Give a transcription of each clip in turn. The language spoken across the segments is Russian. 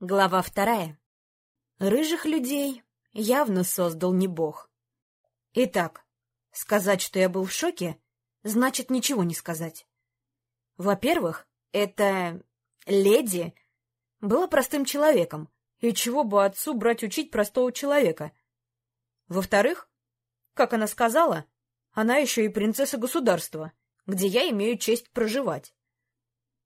Глава вторая. Рыжих людей явно создал не бог. Итак, сказать, что я был в шоке, значит ничего не сказать. Во-первых, эта леди была простым человеком, и чего бы отцу брать учить простого человека? Во-вторых, как она сказала, она еще и принцесса государства, где я имею честь проживать.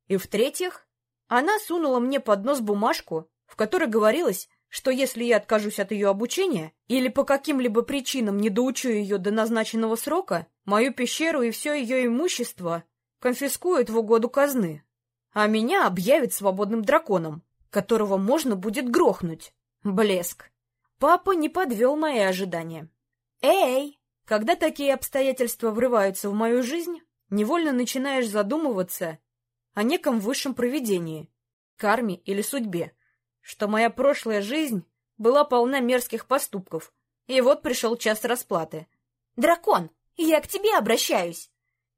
И в-третьих, она сунула мне под нос бумажку, в которой говорилось, что если я откажусь от ее обучения или по каким-либо причинам не доучу ее до назначенного срока, мою пещеру и все ее имущество конфискуют в угоду казны, а меня объявят свободным драконом, которого можно будет грохнуть. Блеск. Папа не подвел мои ожидания. Эй! Когда такие обстоятельства врываются в мою жизнь, невольно начинаешь задумываться о неком высшем провидении, карме или судьбе, что моя прошлая жизнь была полна мерзких поступков, и вот пришел час расплаты. «Дракон, я к тебе обращаюсь!»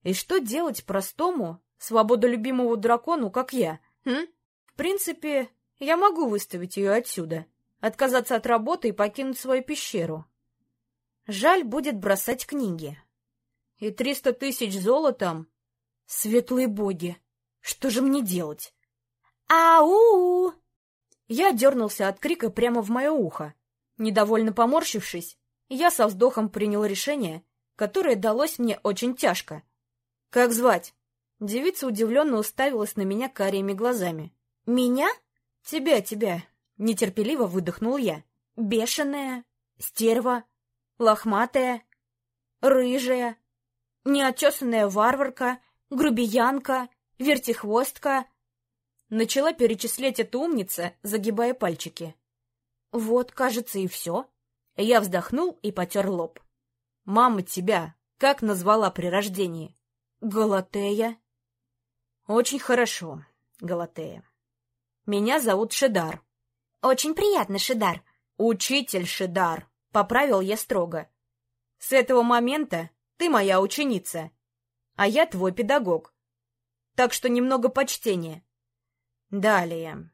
И что делать простому, свободолюбимому дракону, как я? Хм? В принципе, я могу выставить ее отсюда, отказаться от работы и покинуть свою пещеру. Жаль будет бросать книги. И триста тысяч золотом? Светлые боги! Что же мне делать? «Ау!» Я дернулся от крика прямо в мое ухо. Недовольно поморщившись, я со вздохом принял решение, которое далось мне очень тяжко. «Как звать?» Девица удивленно уставилась на меня карими глазами. «Меня?» «Тебя, тебя!» — нетерпеливо выдохнул я. «Бешеная, стерва, лохматая, рыжая, неотесанная варварка, грубиянка, вертихвостка. Начала перечислять эта умница, загибая пальчики. Вот, кажется, и все. Я вздохнул и потер лоб. Мама тебя как назвала при рождении? Галатея. Очень хорошо, Галатея. Меня зовут Шедар. Очень приятно, Шедар. Учитель Шедар, поправил я строго. С этого момента ты моя ученица, а я твой педагог так что немного почтения. Далее.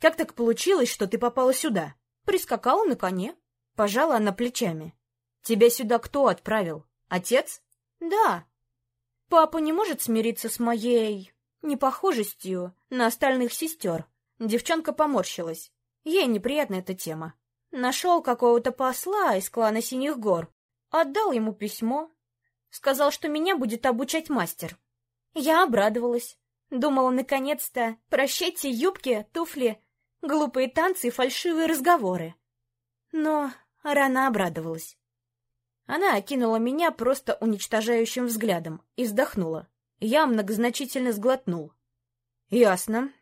Как так получилось, что ты попала сюда? Прискакала на коне. Пожала она плечами. Тебя сюда кто отправил? Отец? Да. Папа не может смириться с моей непохожестью на остальных сестер. Девчонка поморщилась. Ей неприятна эта тема. Нашел какого-то посла из клана Синих гор. Отдал ему письмо. Сказал, что меня будет обучать мастер. Я обрадовалась. Думала, наконец-то, прощайте юбки, туфли, глупые танцы и фальшивые разговоры. Но рано обрадовалась. Она окинула меня просто уничтожающим взглядом и вздохнула. Я многозначительно сглотнул. «Ясно.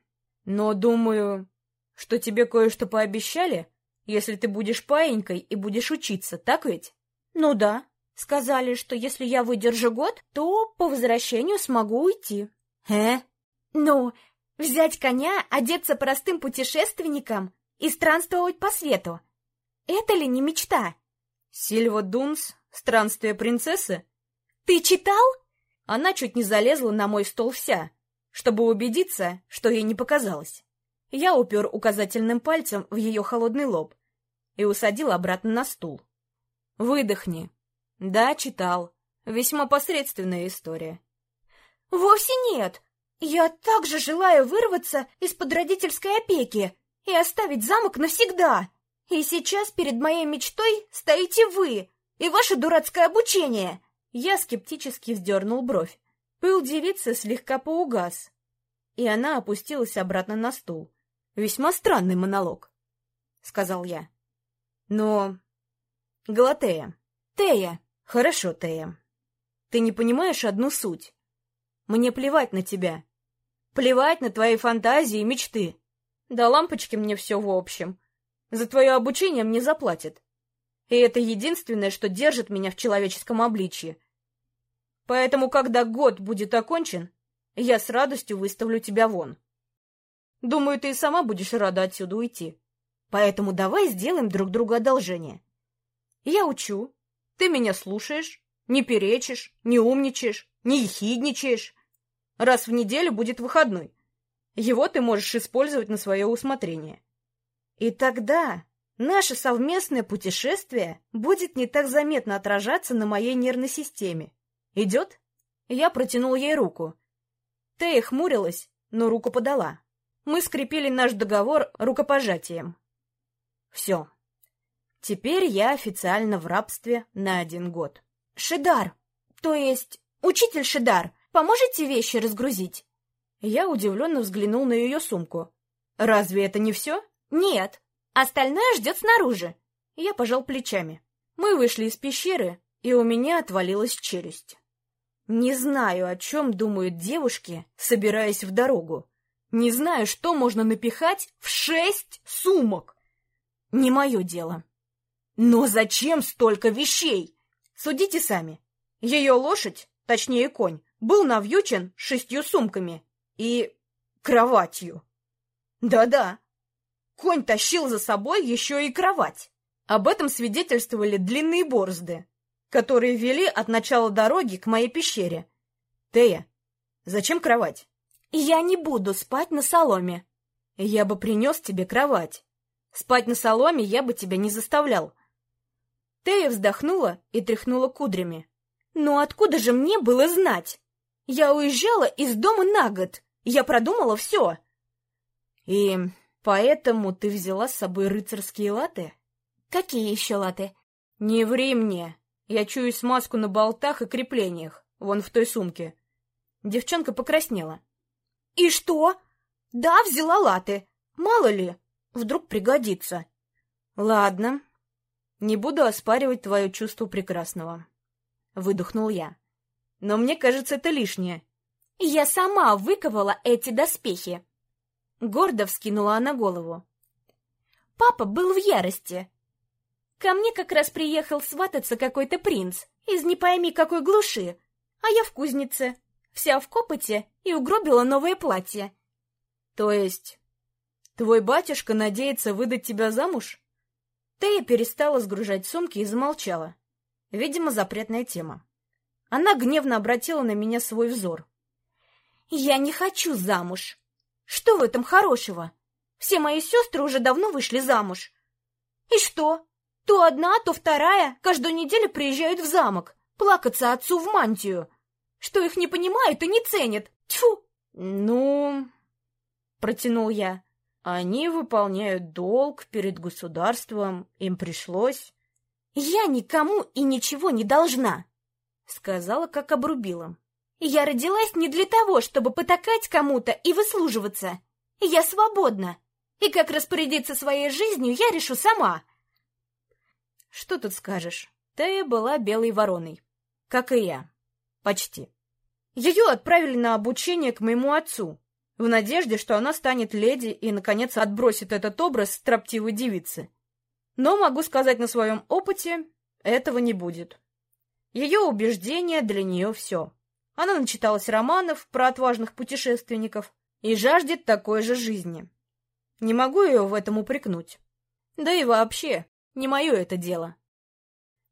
Но думаю, что тебе кое-что пообещали, если ты будешь паенькой и будешь учиться, так ведь?» «Ну да», Сказали, что если я выдержу год, то по возвращению смогу уйти. Э? Ну, взять коня, одеться простым путешественником и странствовать по свету. Это ли не мечта? Сильва Дунс, странствие принцессы? Ты читал? Она чуть не залезла на мой стол вся, чтобы убедиться, что ей не показалось. Я упер указательным пальцем в ее холодный лоб и усадил обратно на стул. «Выдохни», да, читал. Весьма посредственная история. Вовсе нет. Я также желаю вырваться из-под родительской опеки и оставить замок навсегда. И сейчас перед моей мечтой стоите вы и ваше дурацкое обучение. Я скептически вздернул бровь. Пыл девицы слегка поугас, и она опустилась обратно на стул. Весьма странный монолог, — сказал я. Но... Галатея. Тея. Хорошо, Тея. Ты не понимаешь одну суть. Мне плевать на тебя. Плевать на твои фантазии и мечты. Да лампочки мне все в общем. За твое обучение мне заплатят. И это единственное, что держит меня в человеческом обличье. Поэтому, когда год будет окончен, я с радостью выставлю тебя вон. Думаю, ты и сама будешь рада отсюда уйти. Поэтому давай сделаем друг другу одолжение. Я учу, ты меня слушаешь, не перечишь, не умничаешь, не ехидничаешь. Раз в неделю будет выходной. Его ты можешь использовать на свое усмотрение. И тогда наше совместное путешествие будет не так заметно отражаться на моей нервной системе. Идет? Я протянул ей руку. Тея хмурилась, но руку подала. Мы скрепили наш договор рукопожатием. Все. Теперь я официально в рабстве на один год. Шидар, то есть учитель Шидар, поможете вещи разгрузить? Я удивленно взглянул на ее сумку. Разве это не все? Нет, остальное ждет снаружи. Я пожал плечами. Мы вышли из пещеры, и у меня отвалилась челюсть. Не знаю, о чем думают девушки, собираясь в дорогу. Не знаю, что можно напихать в шесть сумок. Не мое дело. Но зачем столько вещей? Судите сами. Ее лошадь, точнее конь, был навьючен шестью сумками и кроватью. Да-да, конь тащил за собой еще и кровать. Об этом свидетельствовали длинные борозды, которые вели от начала дороги к моей пещере. Тея, зачем кровать? Я не буду спать на соломе. Я бы принес тебе кровать. Спать на соломе я бы тебя не заставлял. Тея вздохнула и тряхнула кудрями. «Ну откуда же мне было знать? Я уезжала из дома на год. Я продумала все». «И поэтому ты взяла с собой рыцарские латы?» «Какие еще латы?» «Не ври мне. Я чую смазку на болтах и креплениях, вон в той сумке». Девчонка покраснела. «И что? Да, взяла латы. Мало ли, вдруг пригодится». «Ладно, не буду оспаривать твое чувство прекрасного. Выдохнул я. Но мне кажется, это лишнее. Я сама выковала эти доспехи. Гордо вскинула она голову. Папа был в ярости. Ко мне как раз приехал свататься какой-то принц из не пойми какой глуши, а я в кузнице, вся в копоте и угробила новое платье. То есть твой батюшка надеется выдать тебя замуж? Тея перестала сгружать сумки и замолчала. Видимо, запретная тема. Она гневно обратила на меня свой взор. «Я не хочу замуж. Что в этом хорошего? Все мои сестры уже давно вышли замуж. И что? То одна, то вторая каждую неделю приезжают в замок, плакаться отцу в мантию. Что их не понимают и не ценят. Тьфу!» «Ну...» — протянул я. Они выполняют долг перед государством, им пришлось... «Я никому и ничего не должна!» — сказала, как обрубила. «Я родилась не для того, чтобы потакать кому-то и выслуживаться. Я свободна, и как распорядиться своей жизнью я решу сама». Что тут скажешь? Тея была белой вороной, как и я. Почти. Ее отправили на обучение к моему отцу, в надежде, что она станет леди и, наконец, отбросит этот образ строптивой девицы. Но могу сказать на своем опыте, этого не будет. Ее убеждение для нее все. Она начиталась романов про отважных путешественников и жаждет такой же жизни. Не могу ее в этом упрекнуть. Да и вообще, не мое это дело.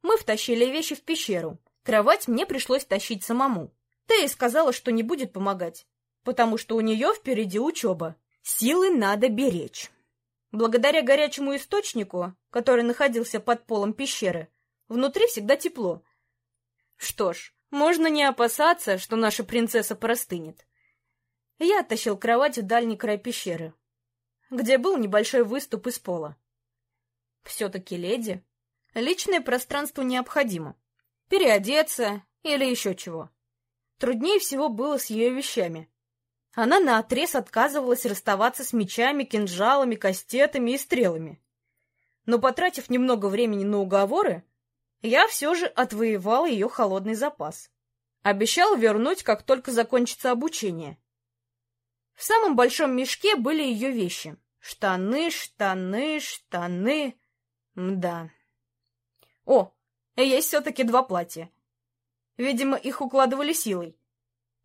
Мы втащили вещи в пещеру. Кровать мне пришлось тащить самому. Тея сказала, что не будет помогать потому что у нее впереди учеба. Силы надо беречь. Благодаря горячему источнику, который находился под полом пещеры, внутри всегда тепло. Что ж, можно не опасаться, что наша принцесса простынет. Я оттащил кровать в дальний край пещеры, где был небольшой выступ из пола. Все-таки леди. Личное пространство необходимо. Переодеться или еще чего. Труднее всего было с ее вещами. Она наотрез отказывалась расставаться с мечами, кинжалами, кастетами и стрелами. Но, потратив немного времени на уговоры, я все же отвоевал ее холодный запас. Обещал вернуть, как только закончится обучение. В самом большом мешке были ее вещи. Штаны, штаны, штаны... Мда. О, есть все-таки два платья. Видимо, их укладывали силой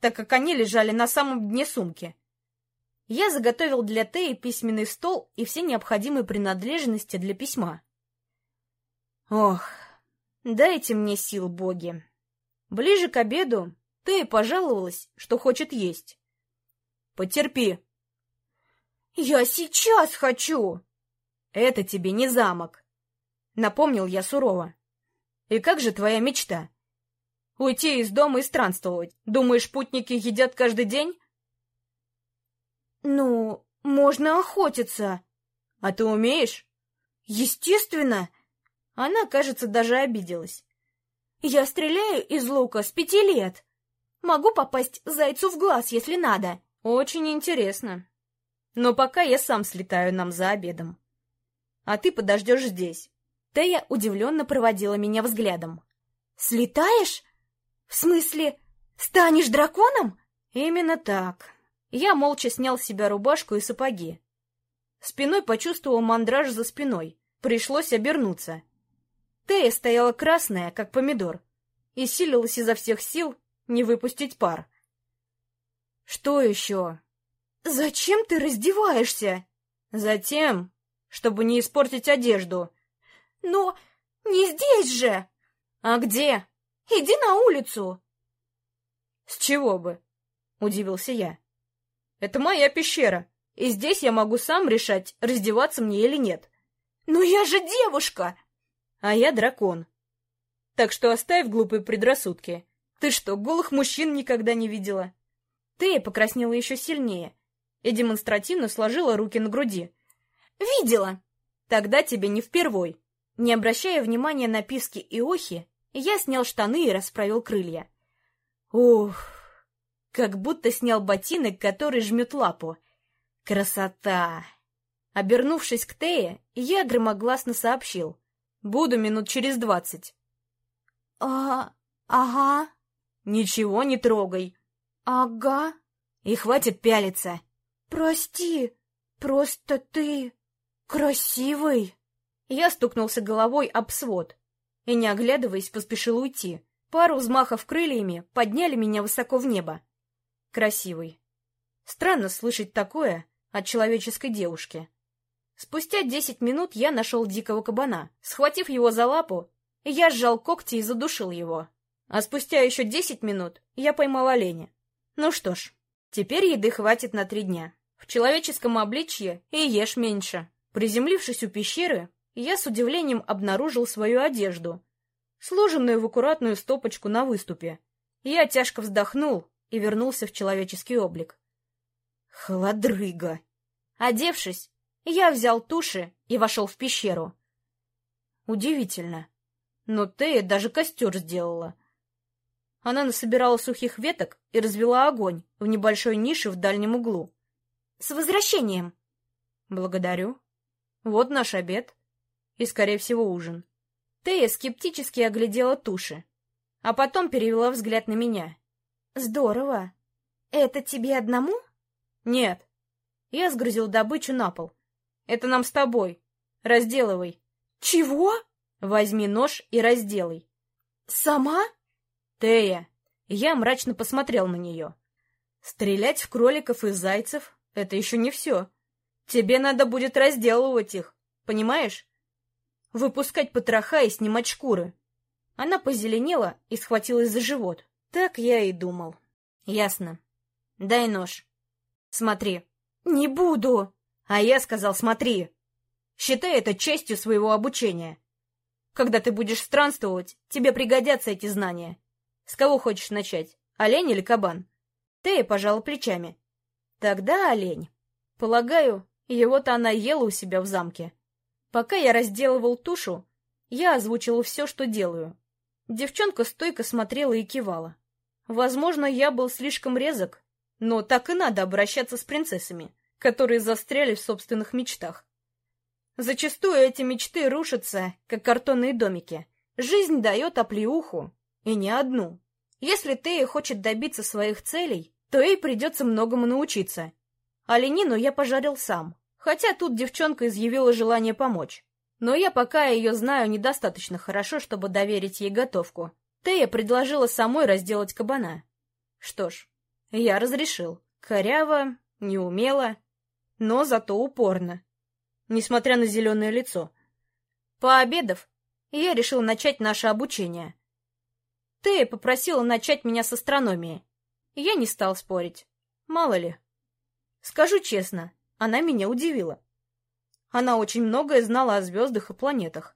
так как они лежали на самом дне сумки. Я заготовил для Теи письменный стол и все необходимые принадлежности для письма. Ох, дайте мне сил, боги. Ближе к обеду Тея пожаловалась, что хочет есть. Потерпи. Я сейчас хочу. Это тебе не замок. Напомнил я сурово. И как же твоя мечта? Уйти из дома и странствовать. Думаешь, путники едят каждый день? Ну, можно охотиться. А ты умеешь? Естественно. Она, кажется, даже обиделась. Я стреляю из лука с пяти лет. Могу попасть зайцу в глаз, если надо. Очень интересно. Но пока я сам слетаю нам за обедом. А ты подождешь здесь. Тея удивленно проводила меня взглядом. Слетаешь? В смысле, станешь драконом? Именно так. Я молча снял с себя рубашку и сапоги. Спиной почувствовал мандраж за спиной. Пришлось обернуться. Тея стояла красная, как помидор, и силилась изо всех сил не выпустить пар. «Что еще?» «Зачем ты раздеваешься?» «Затем, чтобы не испортить одежду». «Но не здесь же!» «А где?» «Иди на улицу!» «С чего бы?» — удивился я. «Это моя пещера, и здесь я могу сам решать, раздеваться мне или нет». «Но я же девушка!» «А я дракон. Так что оставь глупые предрассудки. Ты что, голых мужчин никогда не видела?» Тея покраснела еще сильнее и демонстративно сложила руки на груди. «Видела!» «Тогда тебе не впервой». Не обращая внимания на писки и охи, я снял штаны и расправил крылья. Ух, как будто снял ботинок, который жмет лапу. Красота! Обернувшись к Тее, я громогласно сообщил. Буду минут через двадцать. А, ага. Ничего не трогай. Ага. И хватит пялиться. Прости, просто ты красивый. Я стукнулся головой об свод и, не оглядываясь, поспешил уйти. Пару взмахов крыльями подняли меня высоко в небо. Красивый. Странно слышать такое от человеческой девушки. Спустя десять минут я нашел дикого кабана. Схватив его за лапу, я сжал когти и задушил его. А спустя еще десять минут я поймал оленя. Ну что ж, теперь еды хватит на три дня. В человеческом обличье и ешь меньше. Приземлившись у пещеры, я с удивлением обнаружил свою одежду, сложенную в аккуратную стопочку на выступе. Я тяжко вздохнул и вернулся в человеческий облик. Холодрыга! Одевшись, я взял туши и вошел в пещеру. Удивительно, но Тея даже костер сделала. Она насобирала сухих веток и развела огонь в небольшой нише в дальнем углу. — С возвращением! — Благодарю. Вот наш обед и, скорее всего, ужин. Тея скептически оглядела туши, а потом перевела взгляд на меня. «Здорово. Это тебе одному?» «Нет». Я сгрузил добычу на пол. «Это нам с тобой. Разделывай». «Чего?» «Возьми нож и разделай». «Сама?» «Тея». Я мрачно посмотрел на нее. «Стрелять в кроликов и зайцев — это еще не все. Тебе надо будет разделывать их, понимаешь? Выпускать потроха и снимать шкуры. Она позеленела и схватилась за живот. Так я и думал. Ясно. Дай нож. Смотри. Не буду. А я сказал, смотри. Считай это частью своего обучения. Когда ты будешь странствовать, тебе пригодятся эти знания. С кого хочешь начать, олень или кабан? Тея пожала плечами. Тогда олень. Полагаю, его-то она ела у себя в замке. Пока я разделывал тушу, я озвучила все, что делаю. Девчонка стойко смотрела и кивала. Возможно, я был слишком резок, но так и надо обращаться с принцессами, которые застряли в собственных мечтах. Зачастую эти мечты рушатся, как картонные домики. Жизнь дает оплеуху, и не одну. Если Тея хочет добиться своих целей, то ей придется многому научиться. Оленину я пожарил сам, Хотя тут девчонка изъявила желание помочь. Но я пока ее знаю недостаточно хорошо, чтобы доверить ей готовку. Тея предложила самой разделать кабана. Что ж, я разрешил. Коряво, неумело, но зато упорно. Несмотря на зеленое лицо. Пообедав, я решил начать наше обучение. Тея попросила начать меня с астрономии. Я не стал спорить. Мало ли. Скажу честно, она меня удивила. Она очень многое знала о звездах и планетах.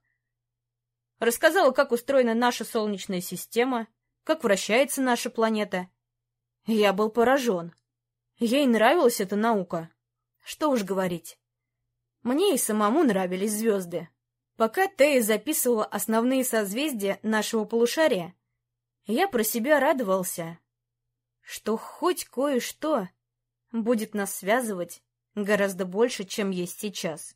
Рассказала, как устроена наша Солнечная система, как вращается наша планета. Я был поражен. Ей нравилась эта наука. Что уж говорить. Мне и самому нравились звезды. Пока Тея записывала основные созвездия нашего полушария, я про себя радовался, что хоть кое-что будет нас связывать гораздо больше, чем есть сейчас.